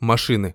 Машины.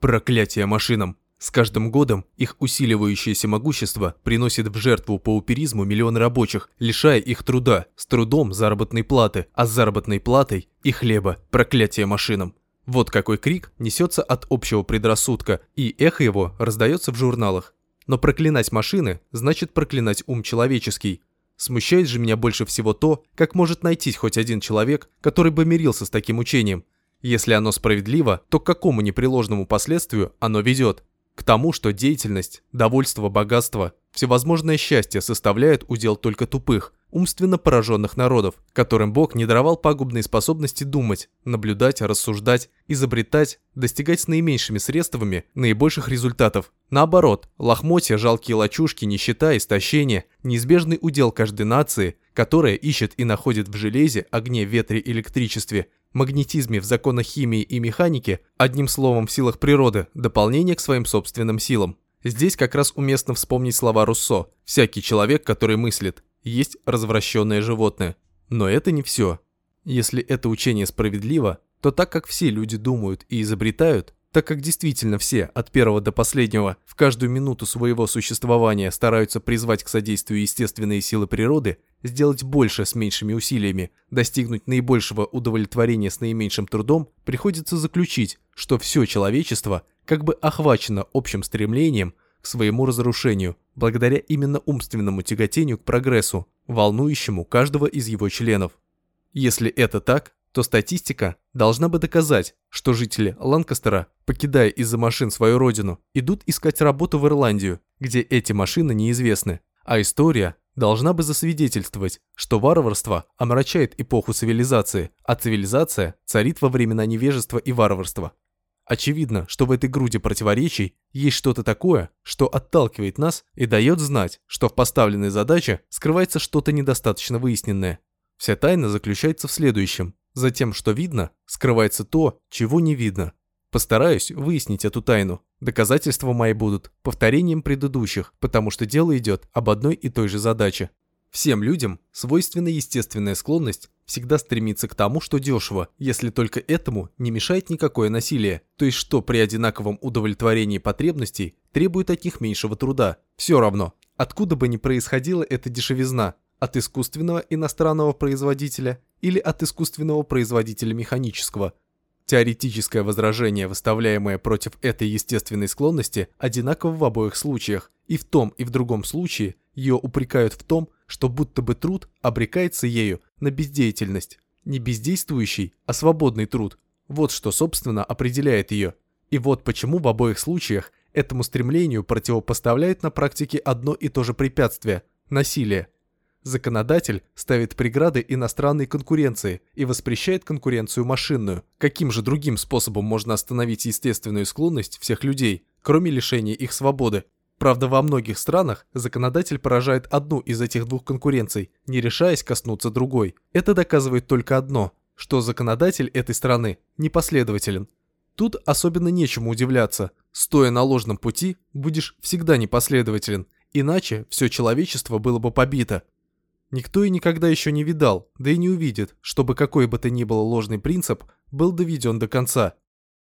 Проклятие машинам. С каждым годом их усиливающееся могущество приносит в жертву пауперизму миллионы рабочих, лишая их труда, с трудом заработной платы, а с заработной платой и хлеба. Проклятие машинам. Вот какой крик несется от общего предрассудка, и эхо его раздается в журналах. Но проклинать машины значит проклинать ум человеческий. Смущает же меня больше всего то, как может найтись хоть один человек, который бы мирился с таким учением. Если оно справедливо, то к какому непреложному последствию оно ведет? К тому, что деятельность, довольство, богатство, всевозможное счастье составляют удел только тупых, умственно пораженных народов, которым Бог не даровал пагубные способности думать, наблюдать, рассуждать, изобретать, достигать с наименьшими средствами наибольших результатов. Наоборот, лохмотья, жалкие лачушки, нищета, истощение – неизбежный удел каждой нации, которая ищет и находит в железе, огне, ветре, электричестве магнетизме в законах химии и механики, одним словом в силах природы, дополнение к своим собственным силам. Здесь как раз уместно вспомнить слова Руссо «Всякий человек, который мыслит, есть развращенное животное». Но это не все. Если это учение справедливо, то так как все люди думают и изобретают, так как действительно все, от первого до последнего, в каждую минуту своего существования стараются призвать к содействию естественные силы природы, сделать больше с меньшими усилиями, достигнуть наибольшего удовлетворения с наименьшим трудом, приходится заключить, что все человечество как бы охвачено общим стремлением к своему разрушению, благодаря именно умственному тяготению к прогрессу, волнующему каждого из его членов. Если это так, то статистика должна бы доказать, что жители Ланкастера, покидая из-за машин свою родину, идут искать работу в Ирландию, где эти машины неизвестны. А история должна бы засвидетельствовать, что варварство омрачает эпоху цивилизации, а цивилизация царит во времена невежества и варварства. Очевидно, что в этой груди противоречий есть что-то такое, что отталкивает нас и дает знать, что в поставленной задаче скрывается что-то недостаточно выясненное. Вся тайна заключается в следующем. За тем, что видно, скрывается то, чего не видно. Постараюсь выяснить эту тайну. Доказательства мои будут повторением предыдущих, потому что дело идет об одной и той же задаче. Всем людям свойственна естественная склонность всегда стремиться к тому, что дешево, если только этому не мешает никакое насилие, то есть что при одинаковом удовлетворении потребностей требует от них меньшего труда. Все равно, откуда бы ни происходила эта дешевизна, от искусственного иностранного производителя или от искусственного производителя механического. Теоретическое возражение, выставляемое против этой естественной склонности, одинаково в обоих случаях, и в том и в другом случае ее упрекают в том, что будто бы труд обрекается ею на бездеятельность. Не бездействующий, а свободный труд. Вот что, собственно, определяет ее. И вот почему в обоих случаях этому стремлению противопоставляют на практике одно и то же препятствие – насилие – Законодатель ставит преграды иностранной конкуренции и воспрещает конкуренцию машинную. Каким же другим способом можно остановить естественную склонность всех людей, кроме лишения их свободы? Правда, во многих странах законодатель поражает одну из этих двух конкуренций, не решаясь коснуться другой. Это доказывает только одно, что законодатель этой страны непоследователен. Тут особенно нечему удивляться. Стоя на ложном пути, будешь всегда непоследователен, иначе все человечество было бы побито. Никто и никогда еще не видал, да и не увидит, чтобы какой бы то ни было ложный принцип был доведен до конца.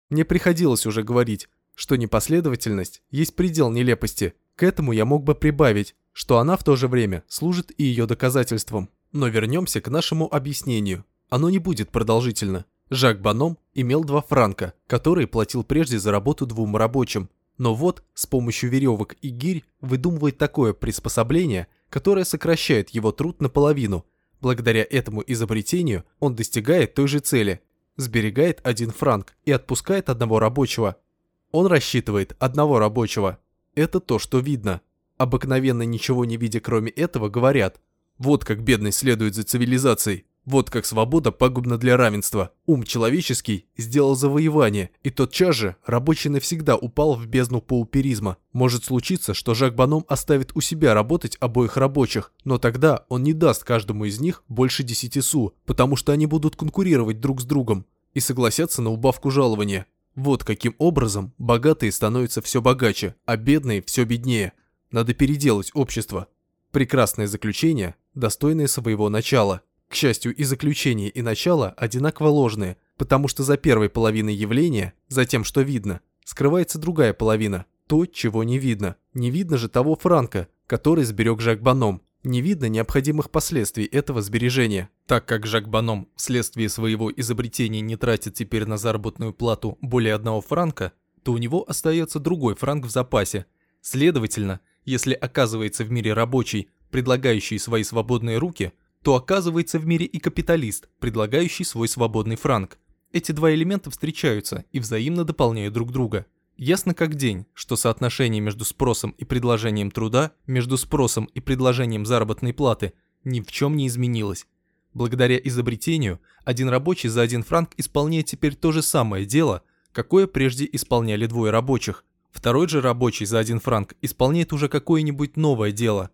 Мне приходилось уже говорить, что непоследовательность есть предел нелепости. К этому я мог бы прибавить, что она в то же время служит и ее доказательством. Но вернемся к нашему объяснению. Оно не будет продолжительно. Жак Баном имел два франка, которые платил прежде за работу двум рабочим. Но вот, с помощью веревок и гирь выдумывает такое приспособление – которая сокращает его труд наполовину. Благодаря этому изобретению он достигает той же цели, сберегает один франк и отпускает одного рабочего. Он рассчитывает одного рабочего. Это то, что видно. Обыкновенно ничего не видя кроме этого говорят, вот как бедность следует за цивилизацией. Вот как свобода пагубна для равенства. Ум человеческий сделал завоевание, и тотчас же рабочий навсегда упал в бездну пауперизма. Может случиться, что Жак Баном оставит у себя работать обоих рабочих, но тогда он не даст каждому из них больше 10 су, потому что они будут конкурировать друг с другом и согласятся на убавку жалования. Вот каким образом богатые становятся все богаче, а бедные все беднее. Надо переделать общество. Прекрасное заключение, достойное своего начала. К счастью, и заключение, и начало одинаково ложные. Потому что за первой половиной явления, за тем, что видно, скрывается другая половина, то, чего не видно. Не видно же того франка, который сберег Жак Баном. Не видно необходимых последствий этого сбережения. Так как Жак Баном вследствие своего изобретения не тратит теперь на заработную плату более одного франка, то у него остается другой франк в запасе. Следовательно, если оказывается в мире рабочий, предлагающий свои свободные руки, то оказывается в мире и капиталист, предлагающий свой свободный франк. Эти два элемента встречаются и взаимно дополняют друг друга. Ясно как день, что соотношение между спросом и предложением труда, между спросом и предложением заработной платы ни в чем не изменилось. Благодаря изобретению, один рабочий за один франк исполняет теперь то же самое дело, какое прежде исполняли двое рабочих. Второй же рабочий за один франк исполняет уже какое-нибудь новое дело.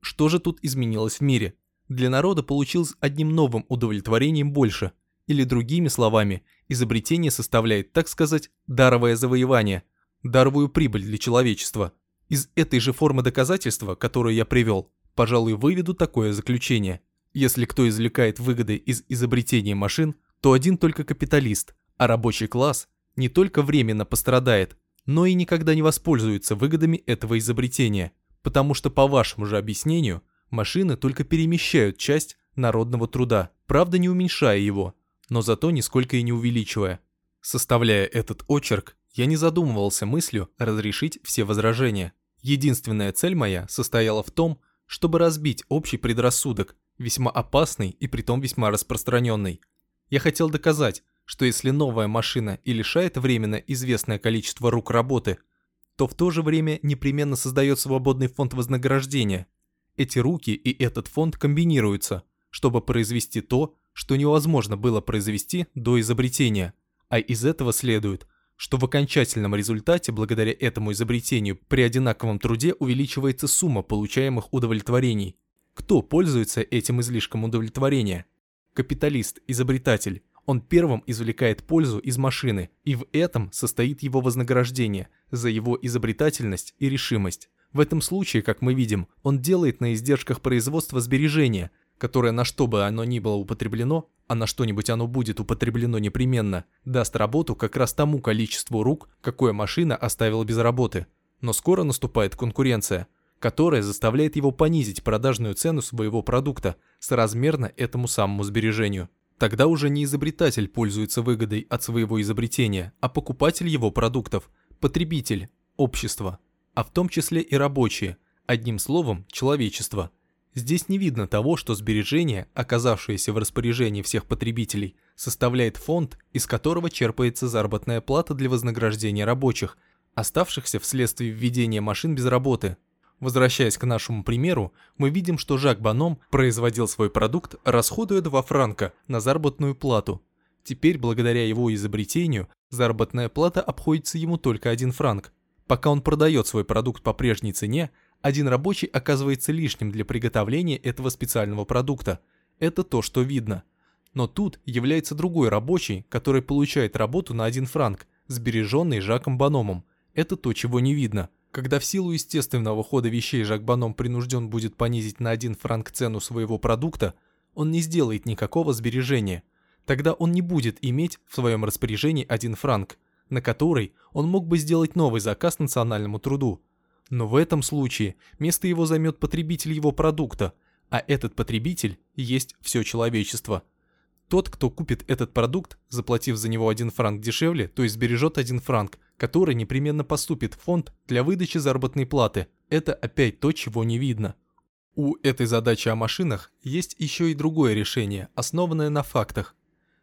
Что же тут изменилось в мире? Для народа получилось одним новым удовлетворением больше – или другими словами, изобретение составляет, так сказать, даровое завоевание, даровую прибыль для человечества. Из этой же формы доказательства, которую я привел, пожалуй, выведу такое заключение. Если кто извлекает выгоды из изобретения машин, то один только капиталист, а рабочий класс не только временно пострадает, но и никогда не воспользуется выгодами этого изобретения, потому что по вашему же объяснению, машины только перемещают часть народного труда, правда не уменьшая его, но зато нисколько и не увеличивая. Составляя этот очерк, я не задумывался мыслью разрешить все возражения. Единственная цель моя состояла в том, чтобы разбить общий предрассудок, весьма опасный и притом весьма распространенный. Я хотел доказать, что если новая машина и лишает временно известное количество рук работы, то в то же время непременно создает свободный фонд вознаграждения. Эти руки и этот фонд комбинируются, чтобы произвести то, что невозможно было произвести до изобретения, а из этого следует, что в окончательном результате благодаря этому изобретению при одинаковом труде увеличивается сумма получаемых удовлетворений. Кто пользуется этим излишком удовлетворения? Капиталист, изобретатель. Он первым извлекает пользу из машины, и в этом состоит его вознаграждение за его изобретательность и решимость. В этом случае, как мы видим, он делает на издержках производства сбережения, которое на что бы оно ни было употреблено, а на что-нибудь оно будет употреблено непременно, даст работу как раз тому количеству рук, какое машина оставила без работы. Но скоро наступает конкуренция, которая заставляет его понизить продажную цену своего продукта соразмерно этому самому сбережению. Тогда уже не изобретатель пользуется выгодой от своего изобретения, а покупатель его продуктов, потребитель, общество, а в том числе и рабочие, одним словом, человечество – Здесь не видно того, что сбережение, оказавшееся в распоряжении всех потребителей, составляет фонд, из которого черпается заработная плата для вознаграждения рабочих, оставшихся вследствие введения машин без работы. Возвращаясь к нашему примеру, мы видим, что Жак Баном производил свой продукт, расходуя 2 франка на заработную плату. Теперь, благодаря его изобретению, заработная плата обходится ему только 1 франк. Пока он продает свой продукт по прежней цене, один рабочий оказывается лишним для приготовления этого специального продукта. Это то, что видно. Но тут является другой рабочий, который получает работу на один франк, сбереженный Жаком Баномом. Это то, чего не видно. Когда в силу естественного хода вещей Жак Баном принужден будет понизить на один франк цену своего продукта, он не сделает никакого сбережения. Тогда он не будет иметь в своем распоряжении один франк, на который он мог бы сделать новый заказ национальному труду, но в этом случае место его займет потребитель его продукта, а этот потребитель есть все человечество. Тот, кто купит этот продукт, заплатив за него один франк дешевле, то есть сбережет один франк, который непременно поступит в фонд для выдачи заработной платы. Это опять то, чего не видно. У этой задачи о машинах есть еще и другое решение, основанное на фактах.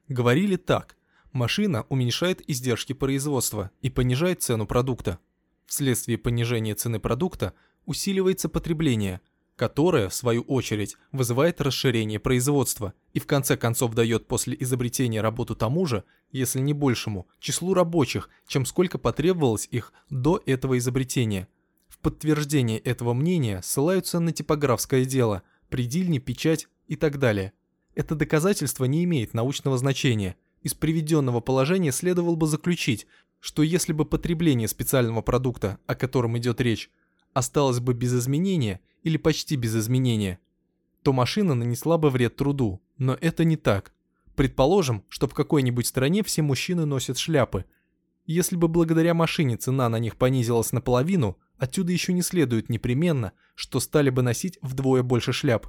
Говорили так. Машина уменьшает издержки производства и понижает цену продукта. Вследствие понижения цены продукта усиливается потребление, которое, в свою очередь, вызывает расширение производства и в конце концов дает после изобретения работу тому же, если не большему, числу рабочих, чем сколько потребовалось их до этого изобретения. В подтверждение этого мнения ссылаются на типографское дело, предельни, печать и так далее. Это доказательство не имеет научного значения. Из приведенного положения следовало бы заключить, что если бы потребление специального продукта, о котором идет речь, осталось бы без изменения или почти без изменения, то машина нанесла бы вред труду, но это не так. Предположим, что в какой-нибудь стране все мужчины носят шляпы. Если бы благодаря машине цена на них понизилась наполовину, отсюда еще не следует непременно, что стали бы носить вдвое больше шляп.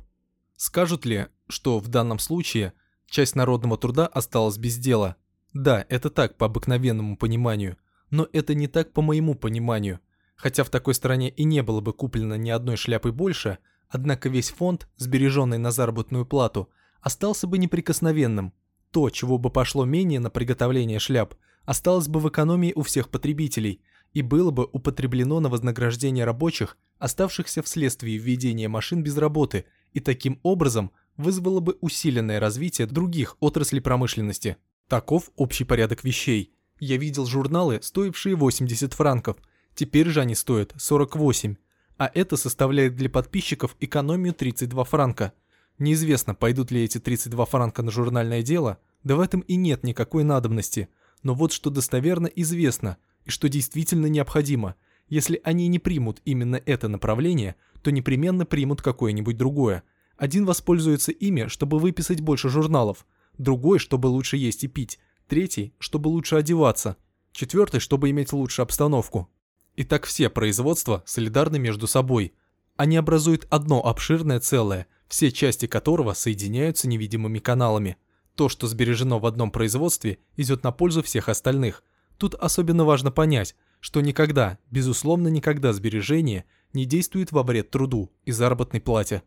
Скажут ли, что в данном случае часть народного труда осталась без дела? Да, это так по обыкновенному пониманию, но это не так по моему пониманию. Хотя в такой стране и не было бы куплено ни одной шляпы больше, однако весь фонд, сбереженный на заработную плату, остался бы неприкосновенным. То, чего бы пошло менее на приготовление шляп, осталось бы в экономии у всех потребителей и было бы употреблено на вознаграждение рабочих, оставшихся вследствие введения машин без работы, и таким образом вызвало бы усиленное развитие других отраслей промышленности. Таков общий порядок вещей. Я видел журналы, стоившие 80 франков, теперь же они стоят 48, а это составляет для подписчиков экономию 32 франка – Неизвестно, пойдут ли эти 32 франка на журнальное дело, да в этом и нет никакой надобности. Но вот что достоверно известно, и что действительно необходимо. Если они не примут именно это направление, то непременно примут какое-нибудь другое. Один воспользуется ими, чтобы выписать больше журналов, другой, чтобы лучше есть и пить, третий, чтобы лучше одеваться, четвертый, чтобы иметь лучшую обстановку. И так все производства солидарны между собой. Они образуют одно обширное целое – все части которого соединяются невидимыми каналами. То, что сбережено в одном производстве, идет на пользу всех остальных. Тут особенно важно понять, что никогда, безусловно никогда сбережение не действует во вред труду и заработной плате.